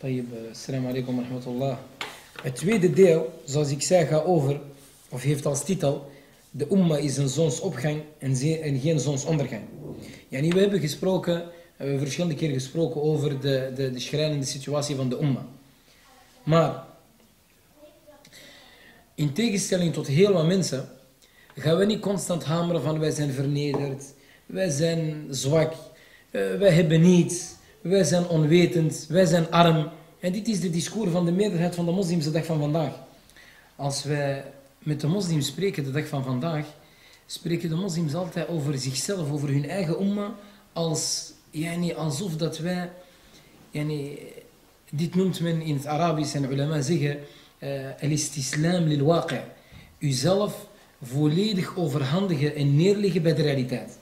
طيب eh, assalamu alaikum wa rahmatullah. Het tweede deel, zoals ik zei, gaat over, of heeft als titel, de umma is een zonsopgang en, ze- en geen zonsondergang. Yani, we hebben gesproken, we hebben verschillende keren gesproken over de, de, de schrijnende situatie van de umma. Maar, in tegenstelling tot heel wat mensen, gaan we niet constant hameren van wij zijn vernederd, wij zijn zwak, eh, wij hebben niets, wij zijn onwetend, wij zijn arm. En dit is de discours van de meerderheid van de moslims de dag van vandaag. Als wij met de moslims spreken de dag van vandaag, spreken de moslims altijd over zichzelf, over hun eigen umma, als, yani, alsof dat wij, yani, dit noemt men in het Arabisch en ulama zeggen, al-istislam lil waqi'. Uzelf volledig overhandigen en neerleggen bij de realiteit.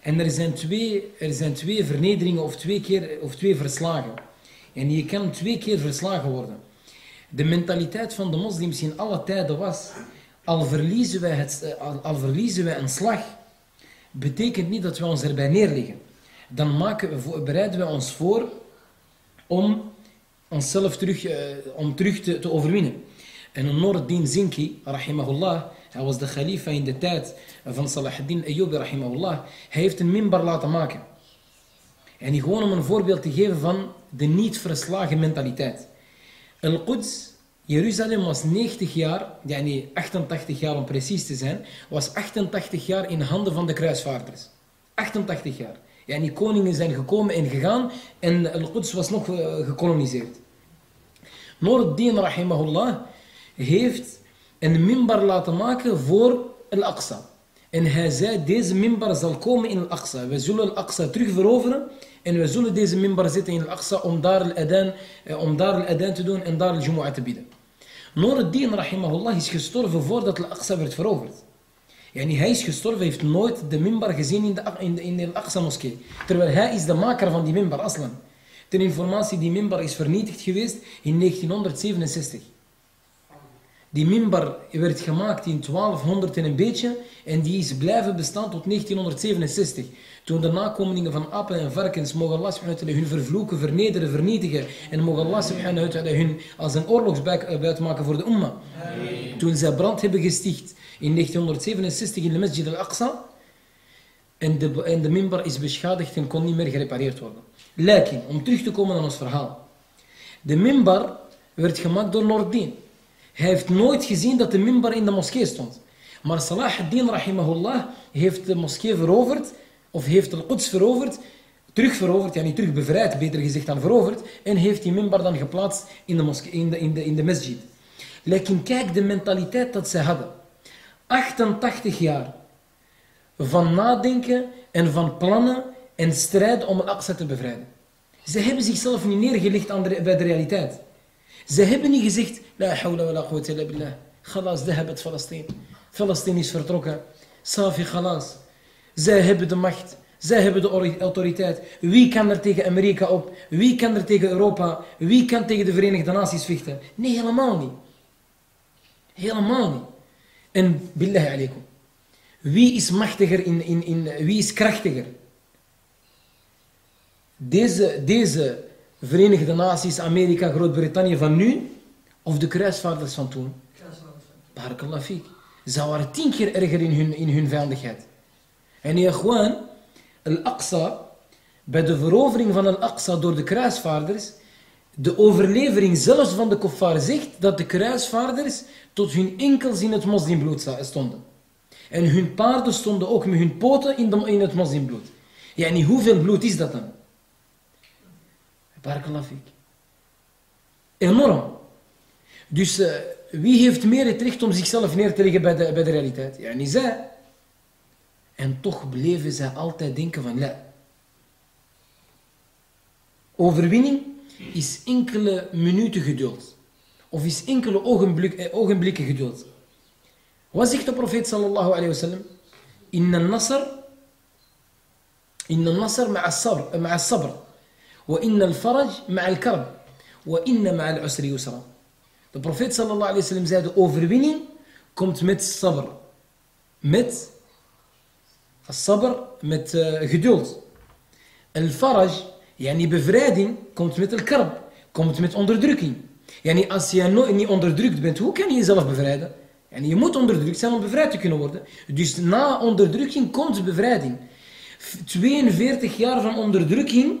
En er zijn twee, er zijn twee vernederingen of twee, keer, of twee verslagen. En je kan twee keer verslagen worden. De mentaliteit van de moslims in alle tijden was, al verliezen wij, het, eh, al, verliezen wij een slag, betekent niet dat wij ons erbij neerleggen. Dan maken bereiden wij ons voor om onszelf terug, eh, om terug te, te overwinnen. En Noordin Zinki, rahimahullah, hij was de khalifa in de tijd van Salahuddin Ayyubi, rahimahullah, hij heeft een minbar laten maken. En die gewoon om een voorbeeld te geven van de niet verslagen mentaliteit. Al-Quds, Jeruzalem was 90 jaar, yani 88 jaar om precies te zijn, was 88 jaar in handen van de kruisvaarders. 88 jaar. Yani koningen zijn gekomen en gegaan en Al-Quds was nog eh, gekoloniseerd. Noordin rahimahullah heeft een minbar laten maken voor Al-Aqsa. En hij zei, deze minbar zal komen in Al-Aqsa. We zullen Al-Aqsa terugveroveren en we zullen deze minbar zetten in Al-Aqsa om daar al-adhan eh, om daar al-adhan te doen en daar al-jumu'ah te bieden. Noordin rahimahullah is gestorven voordat Al-Aqsa werd veroverd. Hij is gestorven, heeft nooit de minbar gezien in de, in de, in de Al-Aqsa moskee. Terwijl hij is de maker van die minbar, aslan. Ten informatie, die minbar is vernietigd geweest in 1967. Die minbar werd gemaakt in 1200 en een beetje en die is blijven bestaan tot 1967. Toen de nakomelingen van apen en varkens mogen Allah subhanahu hun vervloeken, vernederen, vernietigen en mogen Allah subhanahu hun als een oorlogsbuit maken voor de umma. Toen zij brand hebben gesticht in 1967 in de Masjid al-Aqsa en de, en de minbar is beschadigd en kon niet meer gerepareerd worden. Lijken, om terug te komen aan ons verhaal. De minbar werd gemaakt door Nordin. Hij heeft nooit gezien dat de minbar in de moskee stond. Maar Salah ad-Din rahimahullah heeft de moskee veroverd, of heeft al-Quds veroverd, terugveroverd, ja niet terug bevrijd, beter gezegd dan veroverd, en heeft die minbar dan geplaatst in de, moskee, in de, in de, in de masjid. Kijk de mentaliteit dat zij hadden. 88 jaar van nadenken en van plannen en strijd om Al-Aqsa te bevrijden. Ze hebben zichzelf niet neergelegd de, bij de realiteit. Ze hebben niet gezegd, la hawla wa la quwwata illa billah. Khalas, dhahabat Palestijn. Palestijn is vertrokken. Safi, khalas. Zij hebben de macht. Zij hebben de ori- autoriteit. Wie kan er tegen Amerika op? Wie kan er tegen Europa? Wie kan tegen de Verenigde Naties vechten? Nee, helemaal niet. Helemaal niet. En billahi alaikum. Wie is machtiger in, in, in wie is krachtiger? Deze, deze Verenigde Naties, Amerika, Groot-Brittannië van nu of de kruisvaarders van toen? Barakallah fiek. Ze waren tien keer erger in hun, in hun vijandigheid. En ja, gewoon, Al-Aqsa, bij de verovering van Al-Aqsa door de kruisvaarders, de overlevering zelfs van de kuffar zegt dat de kruisvaarders tot hun enkels in het moslimbloed stonden. En hun paarden stonden ook met hun poten in, de, in het moslimbloed. Ja, en hoeveel bloed is dat dan? Barakallah. Enorm. Dus eh, wie heeft meer het recht om zichzelf neer te leggen bij de, bij de realiteit? Ja, niet zij. En toch bleven zij altijd denken van, ja. Overwinning is enkele minuten geduld. Of is enkele ogenblik, eh, ogenblikken geduld. Wat zegt de profeet sallallahu alayhi wa sallam? Inna nasr Inna nasr ma'a sabr, ma'a sabr. Al-faraj ma'a al-karb. Wa inna ma'a al-usri yusra. De profeet sallallahu alayhi wa sallam zei, de overwinning komt met sabr. Met sabr, met eh, geduld. Al-faraj, yani bevrijding, komt met al-karb. Komt met onderdrukking. Yani als je no- niet onderdrukt bent, hoe kan je jezelf bevrijden? Yani je moet onderdrukt zijn om bevrijd te kunnen worden. Dus na onderdrukking komt bevrijding. F- 42 jaar van onderdrukking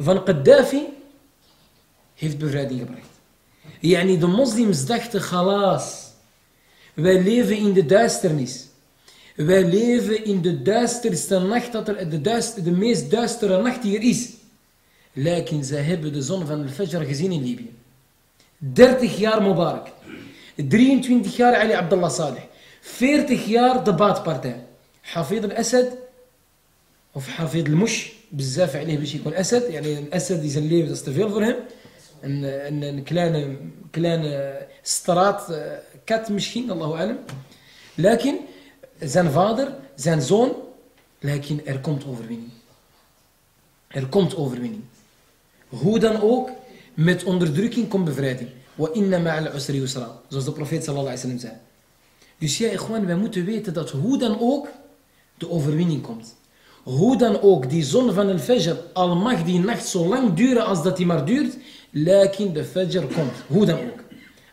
van Gaddafi heeft bevrijding gebracht. Yani de moslims dachten, galas, wij leven in de duisternis. Wij leven in de duisterste nacht, dat er, de, duister, de meest duistere nacht die er is. Lijken zij hebben de zon van al-Fajr gezien in Libië. 30 jaar Mubarak. 23 jaar Ali Abdullah Saleh. 40 jaar de baatpartij. Hafid al-Assad of Hafid al-Mush. Bezaf عليه باش يكون أسد. يعني الأسد is een leven, dat is te veel voor hem. Een, een, een kleine, kleine straat, eh, kat misschien, Allahu alam. Lakin, zijn vader, zijn zoon, lakin er komt overwinning. Er komt overwinning. Hoe dan ook, met onderdrukking komt bevrijding. Wa inna ma'al usri yusra. Zoals de profeet sallallahu alaihi wasallam zei. Dus ja, gewoon, wij moeten weten dat hoe dan ook de overwinning komt. hoe dan ook, die zon van al-Fajr, al mag die nacht zo lang duren als dat die maar duurt, lakin de Fajr komt. Hoe dan ook.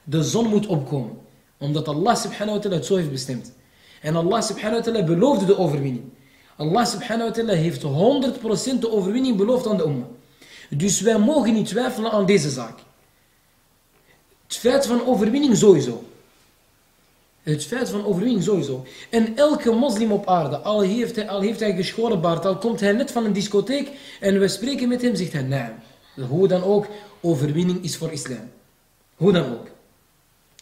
De zon moet opkomen. Omdat Allah subhanahu wa ta'ala het zo heeft bestemd. En Allah subhanahu wa ta'ala beloofde de overwinning. Allah subhanahu wa ta'ala heeft 100% de overwinning beloofd aan de umma. Dus wij mogen niet twijfelen aan deze zaak. Het feit van overwinning sowieso. Het feit van overwinning sowieso. En elke moslim op aarde, al heeft hij, al heeft hij geschoren baard, al komt hij net van een discotheek en we spreken met hem, zegt hij, nee. Hoe dan ook, overwinning is voor islam. Hoe dan ook.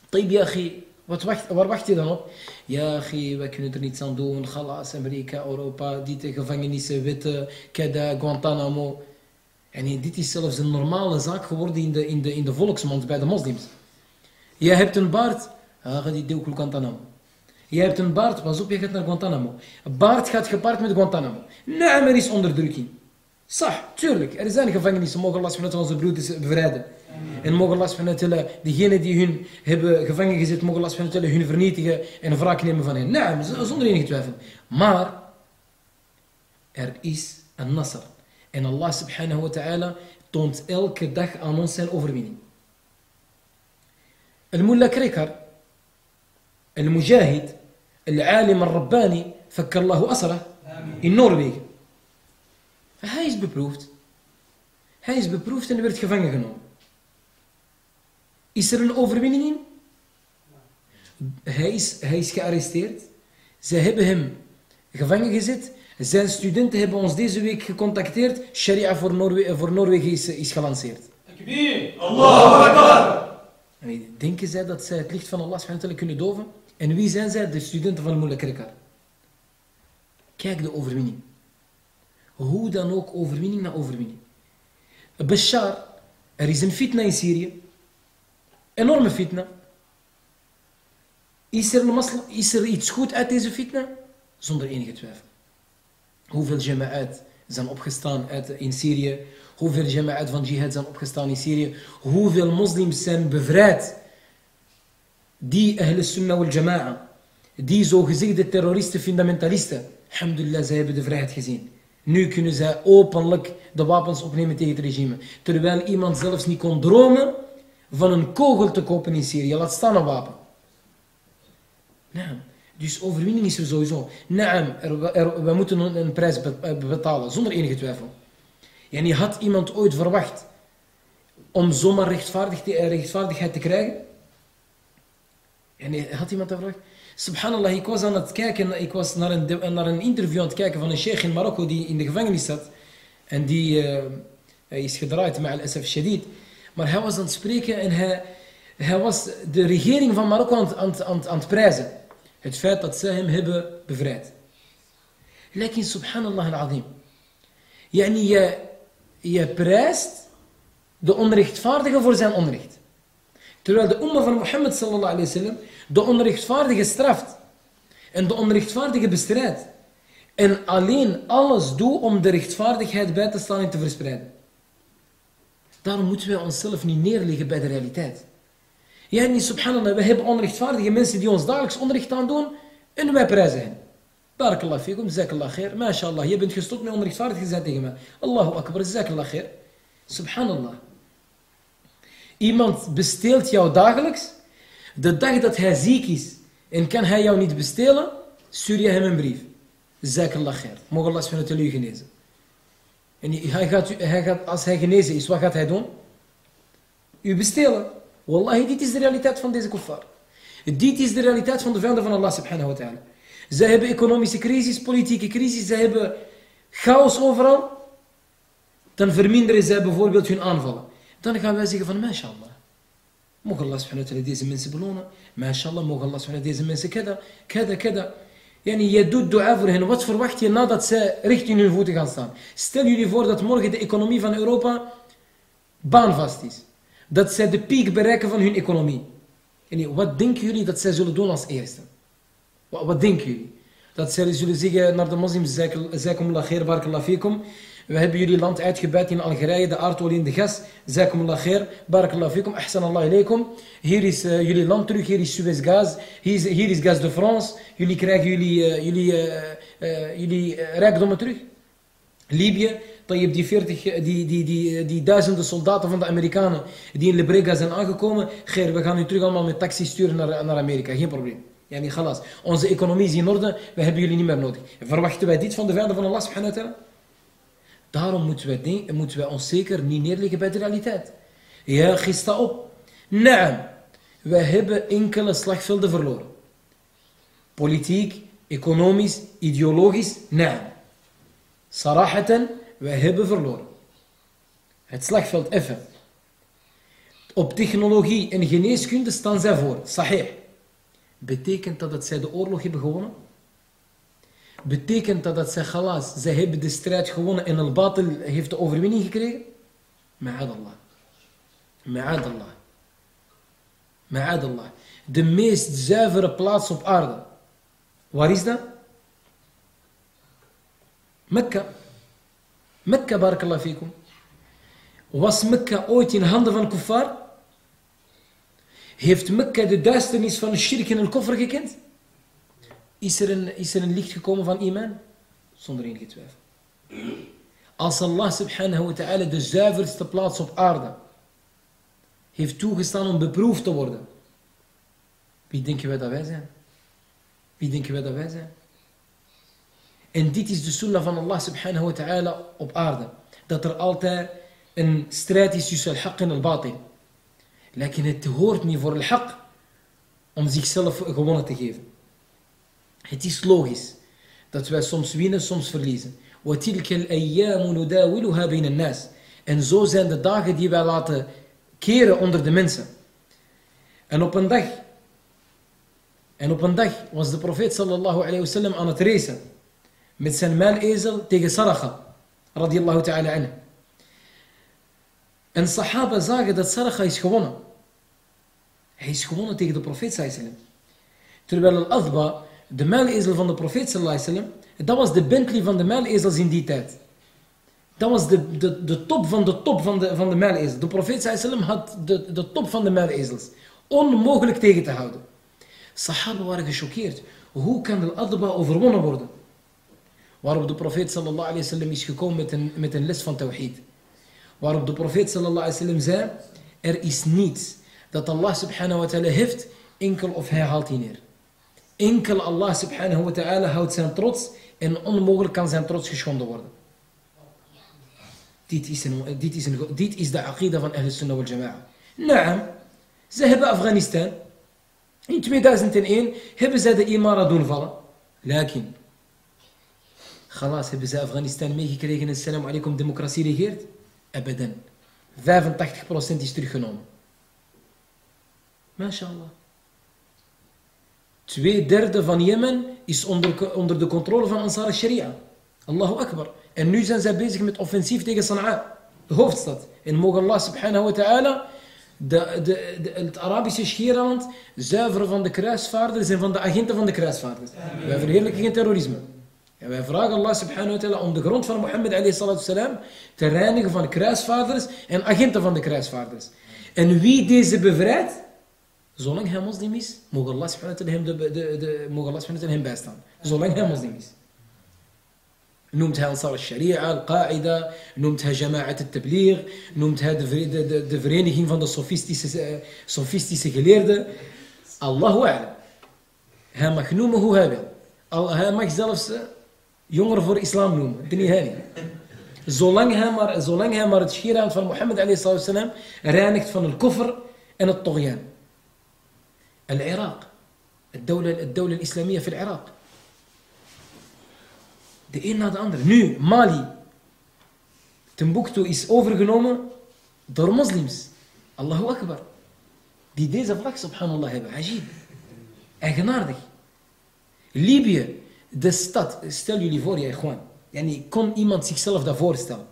Tayyib, wat wacht, waar wacht je dan op? Ja, we kunnen er niets aan doen. Galas, Amerika, Europa, dit gevangenissen, witte, Keda, Guantanamo. En dit is zelfs een normale zaak geworden in de, in de, in de volksmond bij de moslims. Je hebt een baard, die Guantanamo. Jij hebt een baard, pas op, je gaat naar Guantanamo. Baard gaat gepaard met Guantanamo. Nee, er is onderdrukking. Sah, tuurlijk, er zijn gevangenissen. Mogen Allah vanuit onze broeders bevrijden. En mogen Allah vanuit diegenen die hun hebben gevangen gezet, mogen Allah vanuit hun vernietigen en wraak nemen van hen. Nou, nee, zonder enige twijfel. Maar, er is een nasr. En Allah subhanahu wa ta'ala toont elke dag aan ons zijn overwinning. Al-Mullah kreeker. المجاهد العالم الرباني فك الله أسره in Noorwegen. Hij is beproefd. Hij is beproefd en werd gevangen genomen. Is er een overwinning in? Hij is, hij is gearresteerd. Zij hebben hem gevangen gezet. Zijn studenten hebben ons deze week gecontacteerd. Sharia voor, Noorwe voor Noorwegen is, is gelanceerd. En denken zij dat zij het licht van Allah subhanahu wa ta'ala kunnen doven? En wie zijn zij? De studenten van Mullah Krikar. Kijk de overwinning. Hoe dan ook overwinning na overwinning. Bashar, er is een fitna in Syrië. Enorme fitna. Is er, masla, is er iets goed uit deze fitna? Zonder enige twijfel. Hoeveel jama'at zijn opgestaan uit, in Syrië? Hoeveel jama'at van jihad zijn opgestaan in Syrië? Hoeveel moslims zijn bevrijd? Die Ahl Sunnah wal Jama'a. Die zogezegde terroristen, fundamentalisten. Alhamdulillah, zij hebben de vrijheid gezien. Nu kunnen zij openlijk de wapens opnemen tegen het regime. Terwijl iemand zelfs niet kon dromen van een kogel te kopen in Syrië. Laat staan een wapen. Naam. Dus overwinning is er sowieso. Naam, we moeten een, prijs be- betalen, zonder enige twijfel. En je had iemand ooit verwacht om zomaar rechtvaardig eh, rechtvaardigheid te krijgen? En had iemand dat verwacht? Subhanallah, ik was aan het kijken, ik was naar een, naar een interview aan het kijken van een sheikh in Marokko die in de gevangenis zat. En die eh, is gedraaid met al-Asaf Shadid. Maar hij was aan het spreken en hij, hij was de regering van Marokko aan, aan, aan, aan het prijzen. Het feit dat zij hem hebben bevrijd. Lekin subhanallah al-azim. Yani je, je prijst de onrechtvaardige voor zijn onrecht. Terwijl de umma van Mohammed sallallahu alayhi wasallam de onrechtvaardige straft. En de onrechtvaardige bestrijdt. En alleen alles doet om de rechtvaardigheid bij te staan en te verspreiden. Daarom moeten wij onszelf niet neerleggen bij de realiteit. Ja, niet subhanallah, we hebben onrechtvaardige mensen die ons dagelijks onrecht aan doen en wij prijzen hen. Barakallah fikum, zakallah khair. MashaAllah, je bent gestopt met onrechtvaardig gezegd tegen mij. Allahu akbar, zakallah khair. Subhanallah. Iemand besteelt jou dagelijks. De dag dat hij ziek is en kan hij jou niet bestelen, stuur je hem een brief. Zakallah khair. Mogen Allah subhanahu u genezen. En hij gaat, hij gaat, als hij genezen is, wat gaat hij doen? U bestelen. Wallahi, dit is de realiteit van deze kuffar. Dit is de realiteit van de vijanden van Allah subhanahu wa ta'ala. Zij hebben economische crisis, politieke crisis, zij hebben chaos overal. Dan verminderen zij bijvoorbeeld hun aanvallen. Dan gaan wij zeggen van, mashallah. Mogen Allah subhanahu wa ta'ala deze mensen belonen. Mashallah, mogen Allah subhanahu wa ta'ala deze mensen kada, kada, kada. Yani, je doet dua voor hen. Wat verwacht je nadat zij richting hun voeten gaan staan? Stel jullie voor dat morgen de economie van Europa baanvast is. Dat zij de piek bereiken van hun economie. Yani, wat denken jullie dat zij zullen doen als eerste? Wat, wat denken jullie? Dat zij zullen zeggen naar de moslims, Zaikumullah khair, barakallah fikum. We hebben jullie land uitgebuit in Algerije, de aardolie de gas. Zaikumullah khair, barakallah fikum, ahsan Allah ilaykum. Hier is uh, jullie land terug, hier is Suezgas, hier is, hier is Gaz de France. Jullie krijgen jullie, uh, jullie, uh, jullie rijkdommen terug. Libië, die, 40, die, die, die, die duizenden soldaten van de Amerikanen die in Lebrega zijn aangekomen. Geer, we gaan nu terug allemaal met taxi sturen naar, naar Amerika, geen probleem. Ja, niet galas. Onze economie is in orde, we hebben jullie niet meer nodig. Verwachten wij dit van de vijanden van Allah subhanahu wa ta'ala? Daarom moeten wij, moeten wij ons zeker niet neerleggen bij de realiteit. Ja, gista op. Naam, wij hebben enkele slagvelden verloren. Politiek, economisch, ideologisch, naam. Sarahatan, wij hebben verloren. Het slagveld even. Op technologie en geneeskunde staan zij voor. Sahih. Betekent dat dat zij de oorlog hebben gewonnen? Betekent dat dat zij galas, zij hebben de strijd gewonnen en al-batil heeft de overwinning gekregen? Ma'adallah. Ma'adallah. Ma'adallah. De meest zuivere plaats op aarde. Waar is dat? Mekka. Mekka, barakallah fikum. Was Mekka ooit in handen van kuffar? Heeft Mekka de duisternis van de shirk en de koffer gekend? Is er, een, is er een licht gekomen van iman? Zonder enige twijfel. Als Allah subhanahu wa ta'ala de zuiverste plaats op aarde heeft toegestaan om beproefd te worden. Wie denken wij dat wij zijn? Wie denken wij dat wij zijn? En dit is de sunnah van Allah subhanahu wa ta'ala op aarde. Dat er altijd een strijd is tussen al-haq en al-batil. Lekker het hoort niet voor al-haq om zichzelf gewonnen te geven. Het is logisch dat wij soms winnen, soms verliezen. En zo zijn de dagen die wij laten keren onder de mensen. En op een dag, en op een dag was de profeet sallallahu alayhi wasallam aan het racen met zijn muilezel tegen Saracha, radiyallahu ta'ala anhu. En sahaba zagen dat Saracha is gewonnen. Hij is gewonnen tegen de profeet sallallahu Terwijl al-Adba, de muilezel van de profeet sallallahu dat was de Bentley van de muilezels in die tijd. Dat was de, de, de top van de top van de, van de. De profeet sallallahu had de, de top van de muilezels. Onmogelijk tegen te houden. Sahaba waren gechoqueerd. Hoe kan al-Adba overwonnen worden? Waarop de profeet sallallahu alayhi wasallam is gekomen met een, met een les van tawhid. Waarop de profeet sallallahu alayhi wasallam zei, er is niets dat Allah subhanahu wa ta'ala heeft, enkel of hij haalt die neer. Enkel Allah subhanahu wa ta'ala houdt zijn trots en onmogelijk kan zijn trots geschonden worden. Dit is, een, dit is, een, dit is de aqida van Ahl Sunnah wal Jama'a. Naam, ze hebben Afghanistan. In 2001 hebben zij de Imara doen vallen. Lakin, Galas hebben ze Afghanistan meegekregen en salam alaikum democratie regeert? Abadan. 85% is teruggenomen. MashaAllah. Twee derde van Jemen is onder, onder de controle van Ansar al-Sharia. Allahu Akbar. En nu zijn zij bezig met offensief tegen Sana'a, de hoofdstad. En mogen Allah subhanahu wa ta'ala de, de, de, het Arabische Schiereiland zuiveren van de kruisvaarders en van de agenten van de kruisvaarders. Wij verheerlijken geen terrorisme. En wij vragen Allah subhanahu wa ta'ala om de grond van Mohammed alayhi salam te reinigen van de kruisvaarders en agenten van de kruisvaarders. En wie deze bevrijdt, Zolang hij moslim is, mogen Allah subhanahu hem, de, de, de, mogen Allah subhanahu hem bijstaan. Zolang hij moslim is. Noemt hij Ansar al-Sharia, al-Qaida, noemt hij Jama'at al-Tabligh, noemt hij de, de, de, de vereniging van de sofistische, eh, sofistische geleerden. Allahu a'lam. Hij mag noemen hoe hij wil. Al, hij mag zelfs eh, jongeren voor islam noemen. Dat niet. Zolang hij maar, zolang hij maar het schieraan van Mohammed wasalam reinigt van het koffer en het toghyan. العراق الدولة الدولة الإسلامية في العراق de een na de andere. Nu, Mali. Timbuktu is overgenomen door moslims. Allahu Akbar. Die deze vlag, subhanallah, hebben. Ajib. Eigenaardig. Libië, de stad. Stel jullie voor, ja, gewoon. Yani, kon iemand zichzelf dat voorstellen?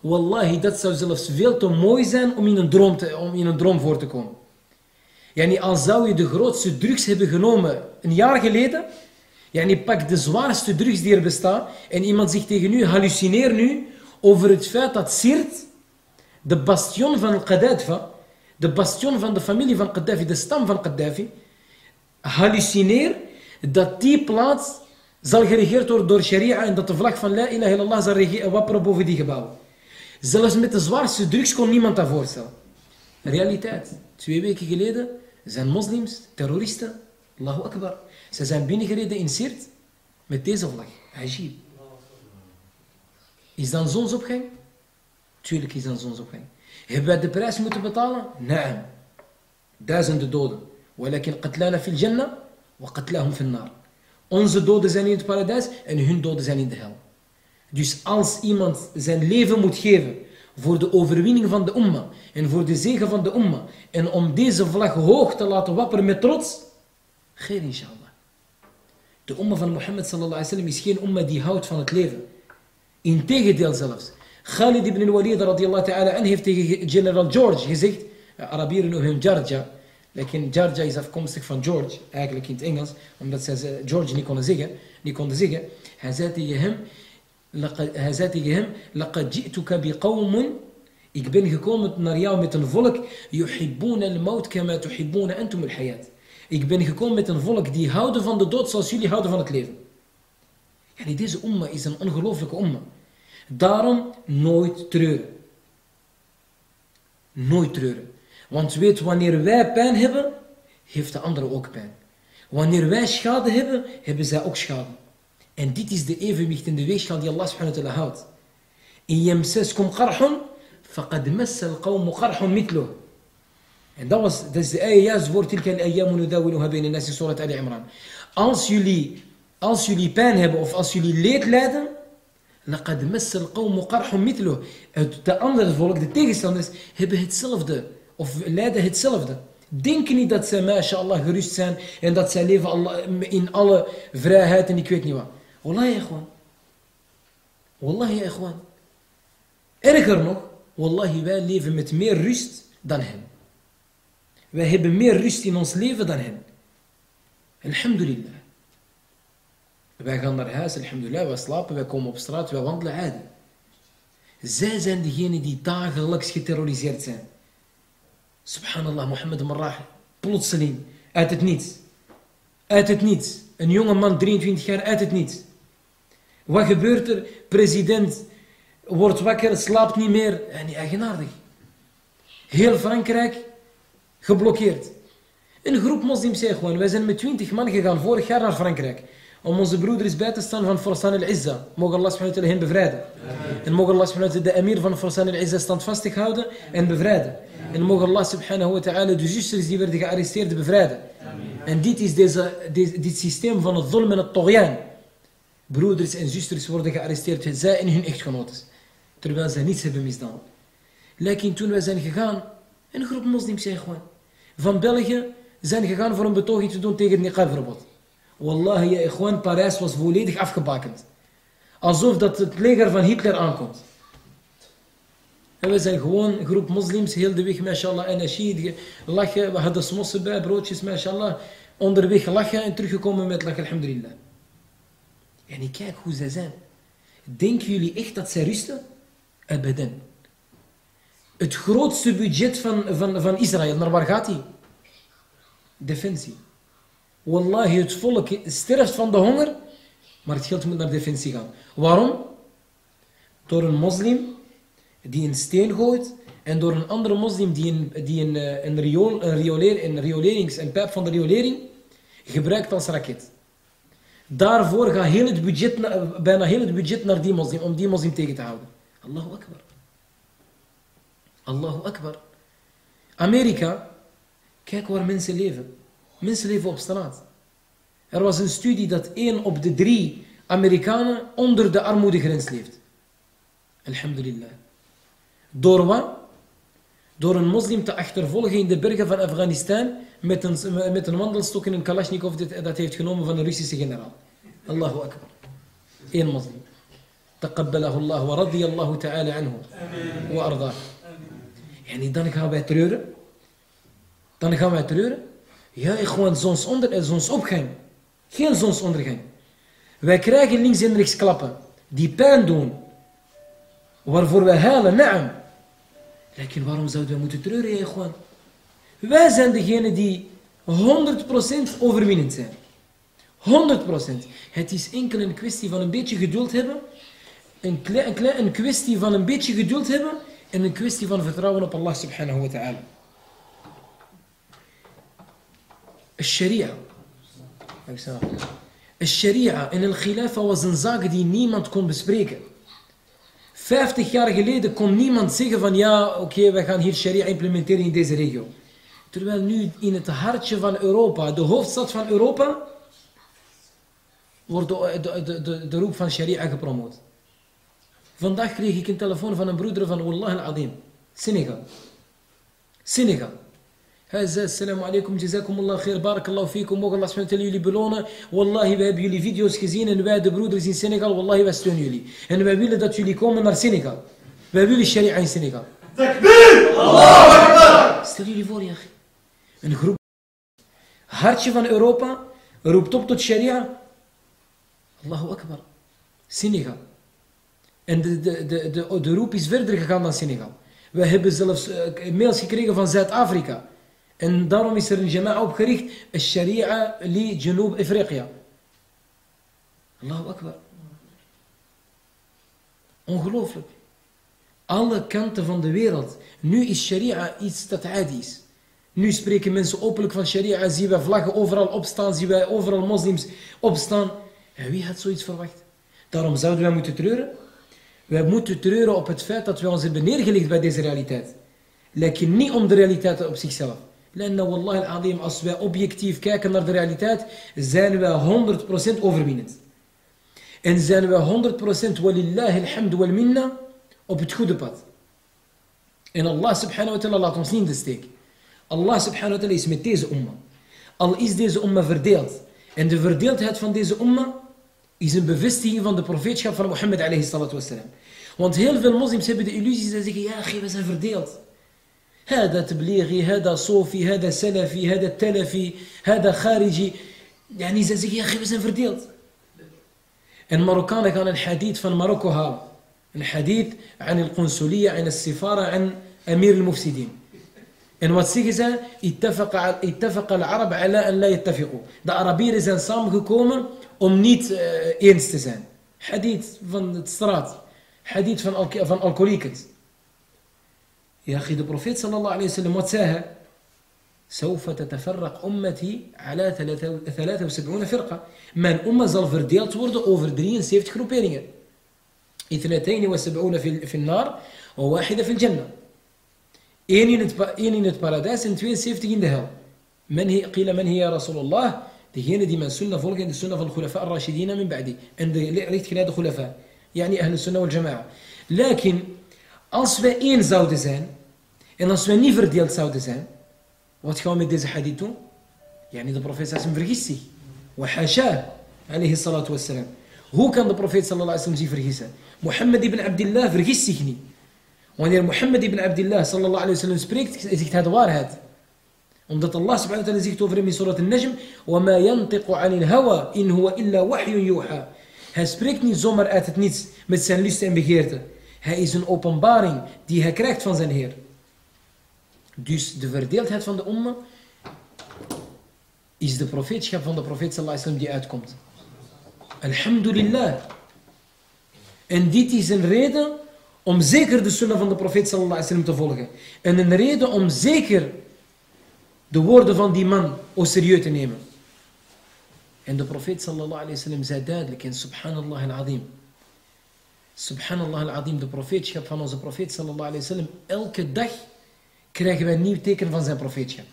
Wallahi, dat zou zelfs veel te mooi zijn om in een droom, te, om in een droom voor te komen. Yani, al zou je de grootste drugs hebben genomen een jaar geleden, yani, pak de zwaarste drugs die er bestaan, en iemand zegt tegen u, hallucineer nu over het feit dat Sirt, de bastion van Gaddafi, de bastion van de familie van Gaddafi, de stam van Gaddafi, hallucineer dat die plaats zal geregeerd worden door sharia en dat de vlag van La ilaha illallah zal rege- wapperen boven die gebouwen. Zelfs met de zwaarste drugs kon niemand dat voorstellen. Realiteit. Twee weken geleden zijn moslims, terroristen. Allahu Akbar. Ze zijn binnengereden in Sirt met deze vlag. Hajib. Is dan zonsopgang? Tuurlijk is dan zonsopgang. Hebben wij de prijs moeten betalen? Nee. Duizenden doden. Welke qatlana fil jannah wa qatlahum fil naar. Onze doden zijn in het paradijs en hun doden zijn in de hel. Dus als iemand zijn leven moet geven voor de overwinning van de umma en voor de zegen van de umma en om deze vlag hoog te laten wapperen met trots? Geen inshallah. De umma van Mohammed sallallahu alaihi wasallam is geen umma die houdt van het leven. Integendeel zelfs. Khalid ibn Walid radiyallahu ta'ala en heeft tegen general George gezegd, eh, Arabieren noemen hem Jarja, Lekin Jarja is afkomstig van George, eigenlijk in het Engels, omdat ze George niet konden zeggen. Niet konden zeggen. Hij zei tegen hem, hij zei tegen hem, لقد جئتك بقوم ik ben gekomen naar jou met een volk, يحبون الموت كما تحبون أنتم الحياة. Ik ben gekomen met een volk die houden van de dood zoals jullie houden van het leven. Yani deze umma is een ongelooflijke umma. Daarom nooit treuren. Nooit treuren. Want weet, wanneer wij pijn hebben, heeft de andere ook pijn. Wanneer wij schade hebben, hebben zij ook schade. En dit is de evenwicht en de weegschaal die Allah subhanahu wa ta'ala houdt. In yamsaskum qarhun, faqad massal qawmu qarhun. En dat, was, dat is de ayah juist voor tilka al-ayyamu nudawiluha bayna nas in surat Ali Imran. Als jullie, als jullie pijn hebben of als jullie leed lijden, laqad massal qawmu qarhun. De andere volk, de tegenstanders, hebben hetzelfde of lijden hetzelfde. Denk niet dat zij, mashallah, gerust zijn en dat zij leven in alle vrijheid en ik weet niet wat. Wallahi, ikhwan. Wallahi, ikhwan. Erger nog, wallahi, wij leven met meer rust dan hen. Wij hebben meer rust in ons leven dan hen. Alhamdulillah. Wij gaan naar huis, alhamdulillah, wij slapen, wij komen op straat, wij wandelen. Zij zijn degenen die dagelijks geterroriseerd zijn. Subhanallah, Mohammed Marrah, plotseling, uit het niets. Uit het niets. Een jonge man, 23 jaar, uit het niets. Wat gebeurt er? President wordt wakker, slaapt niet meer. En niet eigenaardig. Heel Frankrijk geblokkeerd. Een groep moslims zei gewoon, wij zijn met 20 man gegaan vorig jaar naar Frankrijk. Om onze broeders bij te staan van Forsan al-Izza. Mogen Allah subhanahu wa ta'ala hen bevrijden. En mogen Allah subhanahu wa ta'ala de emir van Forsan al-Izza standvastig houden en bevrijden. En mogen Allah subhanahu wa ta'ala de zusters die werden gearresteerd bevrijden. En dit is deze, dit systeem van het zulm en het toghyan. Broeders en zusters worden gearresteerd, zij en hun echtgenotes. Terwijl zij niets hebben misdaan. Lekker toen wij zijn gegaan, een groep moslims zijn gewoon. Van België zijn gegaan voor een betoging te doen tegen het niqabverbod. Wallahi, ja, gewoon Parijs was volledig afgebakend. Alsof dat het leger van Hitler aankomt. En we zijn gewoon een groep moslims, heel de weg, mashallah, en ashid, lachen. We hadden smossen bij, broodjes, mashallah. Onderweg lachen en teruggekomen met lachen, alhamdulillah. En ik kijk hoe zij zijn. Denken jullie echt dat zij rusten? Abadan. Het grootste budget van, van, van Israël, naar waar gaat hij? Defensie. Wallahi, het volk sterft van de honger, maar het geld moet naar defensie gaan. Waarom? Door een moslim die een steen gooit en door een andere moslim die een, die een, eh, een, riool, een, een riolerings, een pijp van de riolering gebruikt als raket. Daarvoor gaat heel het budget, na- bijna heel het budget naar die moslim, om die moslim tegen te houden. Allahu Akbar. Allahu Akbar. Amerika, kijk waar mensen leven. Mensen leven op straat. Er was een studie dat 1 op de 3 Amerikanen onder de armoedegrens leeft. Alhamdulillah. Door wat? Door een moslim te achtervolgen in de bergen van Afghanistan met een, met een wandelstok en een kalasjnikov dat dat heeft genomen van een Russische generaal. Allahu Akbar. Eén moslim. تقبله الله ورضي الله تعالى عنه وأرضاه يعني dan gaan wij treuren dan gaan wij treuren ja gewoon zonsonder, eh, zonsopgang geen zonsondergang wij krijgen links en rechts klappen die pijn doen waarvoor wij huilen naam Lekker, waarom zouden wij moeten treuren gewoon wij zijn degene die 100% overwinnend zijn 100%. Het is enkel een kwestie van een beetje geduld hebben. Een, een, een kwestie van een beetje geduld hebben. En een kwestie van vertrouwen op Allah subhanahu wa ta'ala. Sharia. Sharia en al-khilafa was een zaak die niemand kon bespreken. 50 jaar geleden kon niemand zeggen van ja, oké, we gaan hier sharia implementeren in deze regio. Terwijl nu in het hartje van Europa, de hoofdstad van Europa, wordt de, de, de, de, roep van sharia gepromoot. Vandaag kreeg ik een telefoon van een broeder van Wallah al-Adim, Senegal. Senegal. Hij zei, assalamu alaikum, jazakumullah khair, barakallahu fikum, mogen Allah subhanahu wa ta'ala jullie belonen. Wallahi, wij hebben jullie video's gezien en wij, de broeders in Senegal, wallahi, wij steunen jullie. En wij willen dat jullie komen naar Senegal. Wij willen sharia in Senegal. Stel jullie voor, ja. Een groep. Hartje van Europa roept op tot sharia. Allahu Akbar. Senegal. En de, de, de, de, de roep is verder gegaan dan Senegal. We hebben zelfs uh, mails gekregen van Zuid-Afrika. En daarom is er een jama'a opgericht. Sharia li Junub Afrika. Allahu Akbar. Ongelooflijk. Alle kanten van de wereld. Nu is sharia iets dat adi is. Nu spreken mensen openlijk van sharia. Zien wij vlaggen overal opstaan. Zien wij overal moslims opstaan. En wie had zoiets verwacht? Daarom zouden wij moeten treuren. Wij moeten treuren op het feit dat wij ons hebben neergelegd bij deze realiteit. Lekker niet om de realiteit op zichzelf. Als wij objectief kijken naar de realiteit, zijn wij 100% overwinnend. En zijn wij 100% walillahi alhamd wal minna op het goede pad. En Allah subhanahu wa ta'ala laat ons niet in de steek. Allah subhanahu wa ta'ala is met deze umma. Al is deze umma verdeeld. En de verdeeldheid van deze umma is een bevestiging van de profeetschap van Mohammed alayhi salatu. Want heel veel moslims hebben de illusie, ze zeggen, ja, we zijn verdeeld. هذا تبليغي هذا صوفي هذا سلفي هذا التلفي هذا خارجي. يعني زازيك يا أخي مثلا فرديت الماروكان كان الحديث في الماروكو ها الحديث عن القنصلية عن السفارة عن أمير المفسدين. إن واتسيكزا اتفق اتفق العرب على أن لا يتفقوا. دا عربي رزان سامك كومر امنيت niet حديث فان تسترات حديث فان الكوليكت straat. يا أخي البروفيت صلى الله عليه وسلم وتساها سوف تتفرق أمتي على 73 فرقة. من أمة زلفر ديال تورد أوفر درين سيفت كروبيرينغ اثنتين وسبعون في, في النار وواحدة في الجنة. إني نت إني نت باراداس نتوين سيفت جندها من هي قيل من هي يا رسول الله؟ هنا دي من سنة فوق دي سنة الخلفاء الراشدين من بعدي. عند ريت كلاد الخلفاء يعني أهل السنة والجماعة. لكن أصبح إن زاودزان en als wij niet verdeeld zouden zijn wat gaan we met deze hadith doen yani de profeet sallallahu vergist zich wa hasha alayhi salatu wassalam hoe kan de profeet sallallahu alaihi wasallam zich vergissen Mohammed ibn Abdullah vergist zich niet wanneer Mohammed ibn Abdullah sallallahu alaihi wasallam spreekt zegt hij de waarheid omdat Allah subhanahu wa ta'ala zegt over hem in surat al-Najm وَمَا يَنْطِقُ عَنِ الْهَوَى إِنْ هُوَ إِلَّا وَحْيٌ يُوحَى Hij spreekt niet zomaar uit het niets met zijn lust en begeerte. Hij is een openbaring die hij krijgt van zijn Heer. Dus de verdeeldheid van de umma is de profeetschap van de profeet sallallahu die uitkomt. Alhamdulillah. En dit is een reden om zeker de sunnah van de profeet sallallahu te volgen. En een reden om zeker de woorden van die man o serieus te nemen. En de profeet sallallahu wasallam zei duidelijk in subhanallah al-azim. Subhanallah al-azim, de profeetschap van onze profeet sallallahu wasallam. Elke dag krijgen wij een nieuw teken van zijn profeetschap.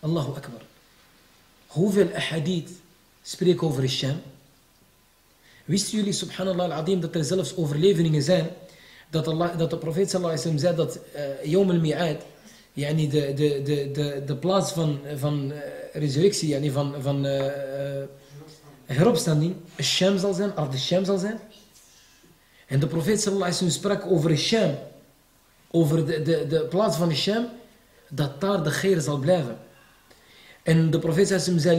Allahu akbar. Hoeveel ahadith spreken over Sham? Wisten jullie, subhanallah al-azim, dat er zelfs overleveringen zijn dat, Allah, dat de profeet sallallahu alaihi zei dat uh, Yom al-Mi'ad, yani de, de, de, de, de plaats van, van uh, resurrectie, yani van, van uh, heropstanding, Sham zal zijn, of de Sham zal zijn. En de profeet sallallahu alaihi sprak over Sham, over de, de, de plaats van Sham, dat daar de geer zal blijven. En de profeet zei,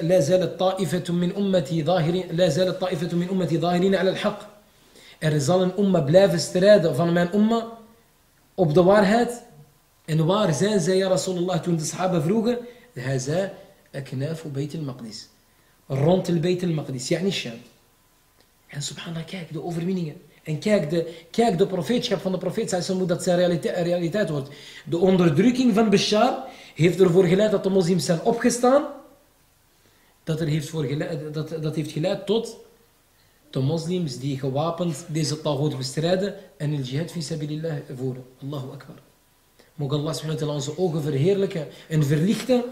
la zalat ta'ifatu min ummati zahirin, la zalat ta'ifatu min ummati zahirin ala al-haq. Er zal een umma blijven strijden van mijn umma op de waarheid. En waar zijn zij, ja Rasulullah, toen de sahaba vroegen? Hij zei, aknafu bayt al-maqdis. Rond el bayt al-maqdis, yani Sham. En subhanallah, kijk de overwinningen. En kijk de, kijk de profeetschap van de profeet, hoe dat zijn realiteit, realiteit wordt. De onderdrukking van Bashar heeft ervoor geleid dat de moslims zijn opgestaan. Dat, er heeft, voor geleid, dat, dat heeft geleid tot de moslims die gewapend deze tagoot bestrijden en il jihad fi sabilillah voeren. Allahu akbar. Mogen Allah subhanahu onze ogen verheerlijken en verlichten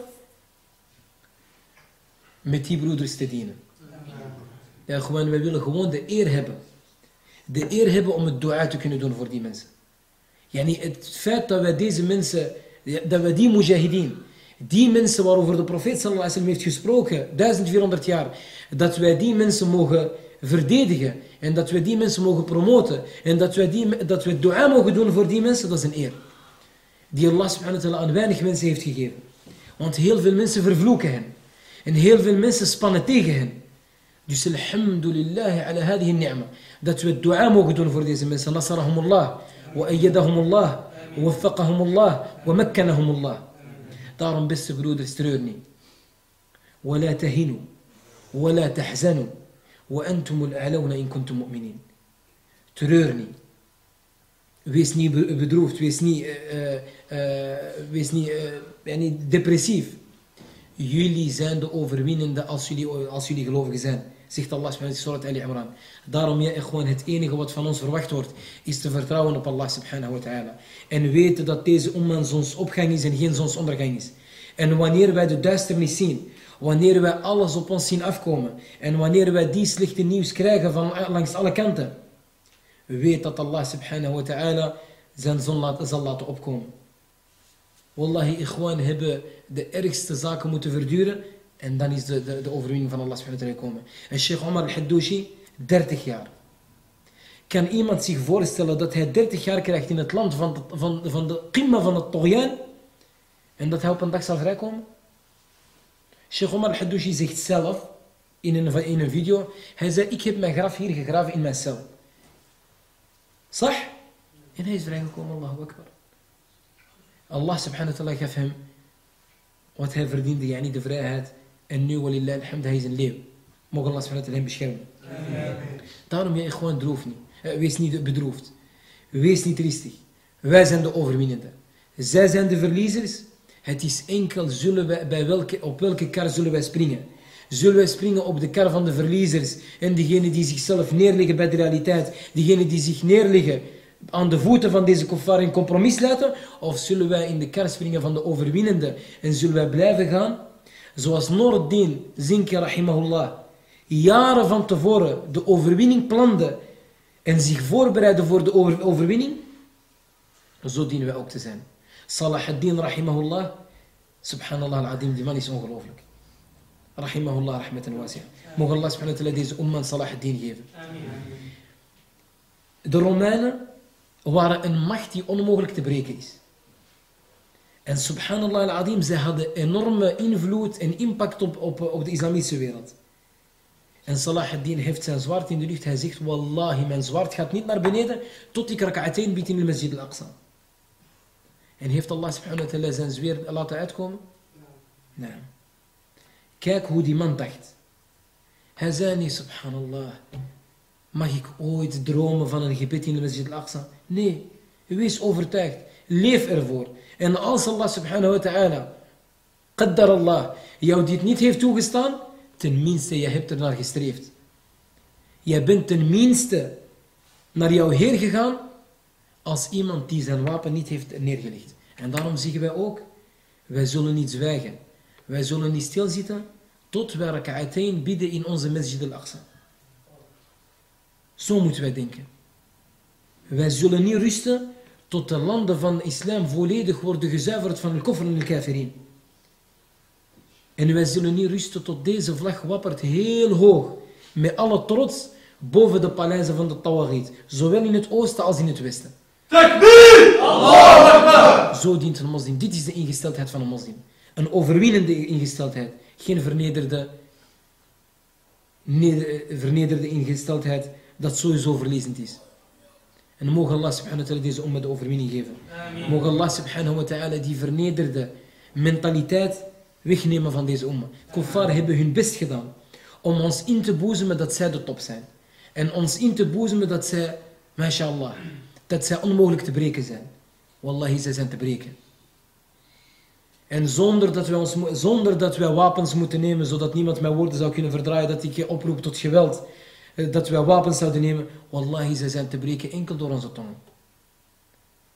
met die broeders te dienen. Ja, gewoon, wij willen gewoon de eer hebben. De eer hebben om het dua te kunnen doen voor die mensen. Yani het feit dat wij deze mensen, dat wij die mujahideen, die mensen waarover de profeet sallallahu heeft gesproken, 1400 jaar, dat wij die mensen mogen verdedigen en dat wij die mensen mogen promoten en dat wij, die, dat wij dua mogen doen voor die mensen, dat is een eer. Die Allah subhanahu wa ta'ala aan weinig mensen heeft gegeven. Want heel veel mensen vervloeken hen. En heel veel mensen spannen tegen hen. Dus alhamdulillah ala hadihi ni'ma. ذات الدعاء موجودون موجود فرديس من نصرهم الله وأيدهم الله ووفقهم الله ومكنهم الله. دارم بس قلود استروني ولا تهنوا ولا تحزنوا وأنتم الأعلون إن كنتم مؤمنين. ترورني. ويسني بدروف ويسني آآ آه، آآ آه، آه، ويسني آآ يعني ديبرسيف يلي زاند أوفر مين إن jullie, أصلي أصلي غلوف زاند Zegt Allah subhanahu wa ta'ala Imran. Daarom ja, gewoon het enige wat van ons verwacht wordt, is te vertrouwen op Allah subhanahu wa ta'ala. En weten dat deze umma zonsopgang is en geen zonsondergang is. En wanneer wij de duisternis zien, wanneer wij alles op ons zien afkomen, en wanneer wij die slechte nieuws krijgen van langs alle kanten, weet dat Allah subhanahu wa ta'ala zijn zon laat, zal laten opkomen. Wallahi, ikhwan hebben de ergste zaken moeten verduren en dan is de, de, de overwinning van Allah subhanahu wa ta'ala gekomen. En Sheikh Omar al-Haddouchi, 30 jaar. Kan iemand zich voorstellen dat hij 30 jaar krijgt in het land van de, van, van de van het Toghyan en dat hij op een dag zal vrijkomen? Sheikh Omar al-Haddouchi zegt zelf in een, in een video, hij zei, ik heb mijn graf hier gegraven in mijn cel. Sah? En hij is vrijgekomen, Allahu Akbar. Allah subhanahu wa ta'ala gaf hem wat hij verdiende, yani de vrijheid. En nu, walillah alhamd, hij is een leeuw. Mogen Allah subhanahu wa hem beschermen. Amen. Daarom, jij gewoon droef niet. Wees niet bedroefd. Wees niet tristig. Wij zijn de overwinnenden. Zij zijn de verliezers. Het is enkel, zullen wij, bij welke, op welke kar zullen wij springen? Zullen wij springen op de kar van de verliezers en diegenen die zichzelf neerleggen bij de realiteit, diegenen die zich neerleggen aan de voeten van deze kuffar in compromis laten? Of zullen wij in de kar springen van de overwinnende en zullen wij blijven gaan? Zoals Noordin Zinki rahimahullah jaren van tevoren de overwinning plande en zich voorbereiden voor de over overwinning, zo dienen wij ook te zijn. Salah ad-Din rahimahullah, subhanallah al-Adim, die man is ongelooflijk. Rahimahullah rahmatan wasi'a. Mogen Allah subhanahu wa ta'ala deze umman Salah ad-Din geven. De Romeinen waren een macht die onmogelijk te breken is. En subhanallah al-Adim, zij hadden enorme invloed en impact op, op, de islamitische wereld. En Salah ad-Din heeft zijn zwaard in de lucht. Hij zegt, wallahi, mijn zwaard gaat niet naar beneden tot ik raka'ateen biedt in de masjid al-Aqsa. En heeft Allah subhanahu wa ta'ala zijn zwaard laten uitkomen? Nee. Kijk hoe die man dacht. Hij zei niet, subhanallah, mag ik ooit dromen van een gebed in de Masjid al-Aqsa? Nee, wees overtuigd. Leef ervoor. En als Allah subhanahu wa ta'ala, qaddar Allah, jou dit niet heeft toegestaan, tenminste, je hebt er naar gestreefd. Jij bent tenminste naar jouw Heer gegaan als iemand die zijn wapen niet heeft neergelegd. En daarom zeggen wij ook, wij zullen niet zwijgen. Wij zullen niet stilzitten tot we rak'atain bidden in onze masjid al-Aqsa. Zo moeten wij denken. Wij zullen niet rusten tot de landen van islam volledig worden gezuiverd van de koffer en de kafirin. En wij zullen niet rusten tot deze vlag wappert heel hoog, met alle trots, boven de paleizen van de Tawagit. Zowel in het oosten als in het westen. Takbir! Allahu Akbar! Zo dient een moslim. Dit is de ingesteldheid van een moslim. Een overwinnende ingesteldheid. Geen vernederde, neder- vernederde ingesteldheid dat sowieso verliezend is. En mogen Allah subhanahu wa ta'ala deze umma de overwinning geven. Mogen Allah subhanahu wa ta'ala die vernederde mentaliteit wegnemen van deze umma. Kuffar hebben hun best gedaan om ons in te boezemen dat zij de top zijn. En ons in te boezemen dat zij, mashallah, dat zij onmogelijk te breken zijn. Wallahi, zij zijn te breken. En zonder dat, wij ons, zonder dat wij wapens moeten nemen, zodat niemand mijn woorden zou kunnen verdraaien, dat ik je oproep tot geweld, dat wij wapens zouden nemen, wallahi, zij zijn te breken enkel door onze tongen.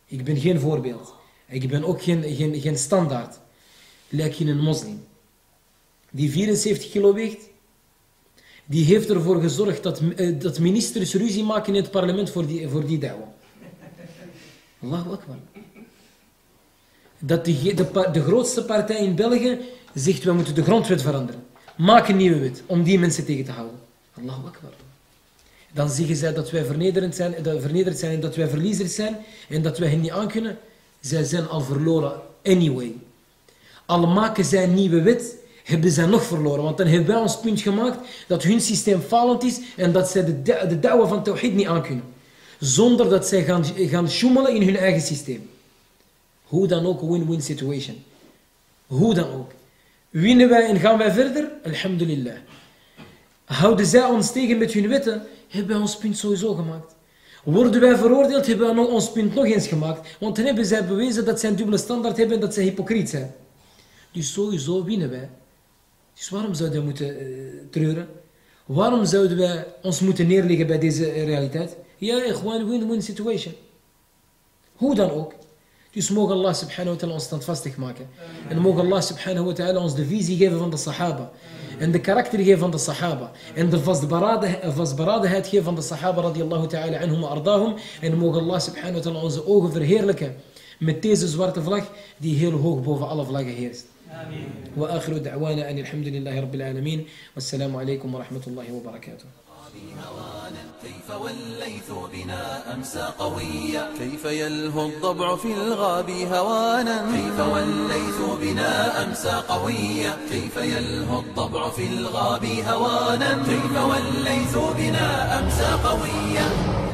Ik ben geen voorbeeld. Ik ben ook geen, geen, geen standaard. Lijk je een moslim. Die 74 kilo weegt, die heeft ervoor gezorgd dat, eh, dat ministers ruzie maken in het parlement voor die, voor die da'wah. Allahu Akbar. Dat de, de, de grootste partij in België zegt, we moeten de grondwet veranderen. Maak een nieuwe wet om die mensen tegen te houden. Allahu Akbar. Dan zeggen zij dat wij vernederend zijn, dat vernederd zijn en dat wij verliezers zijn en dat wij hen niet aankunnen. Zij zijn al verloren anyway. Al maken zij een nieuwe wet, hebben zij nog verloren. Want dan hebben wij ons punt gemaakt dat hun systeem falend is en dat zij de, de van Tawhid niet aankunnen. Zonder dat zij gaan, gaan sjoemelen in hun eigen systeem. Hoe dan ook, win-win situation. Hoe dan ook. Winnen wij en gaan wij verder? Alhamdulillah. Houden zij ons tegen met hun wetten? Hebben wij ons punt sowieso gemaakt. Worden wij veroordeeld? Hebben wij ons punt nog eens gemaakt. Want dan hebben zij bewezen dat zij een dubbele standaard hebben en dat zij hypocriet zijn. Dus sowieso winnen wij. Dus waarom zouden we moeten eh, treuren? Waarom zouden wij ons moeten neerleggen bij deze eh, realiteit? Ja, gewoon win-win situation. Hoe dan ook. Dus mogen Allah subhanahu wa ta'ala ons standvastig maken. En mogen Allah subhanahu wa ta'ala ons de visie geven van de sahaba. En de karakter geven van de sahaba. En de vastberaden- vastberadenheid geven van de sahaba radiyallahu ta'ala anhum wa ardahum. En mogen Allah subhanahu wa ta'ala onze ogen verheerlijken. Met deze zwarte vlag die heel hoog boven alle vlaggen heerst. وآخر دعوانا أن الحمد لله رب العالمين والسلام عليكم ورحمة الله وبركاته كيف والليث بنا أمسى قويا؟ كيف يلهو الضبع في الغاب هوانا؟ كيف والليث بنا أمسى قويا؟ كيف يلهو الضبع في الغاب هوانا؟ كيف والليث بنا أمسى قويا؟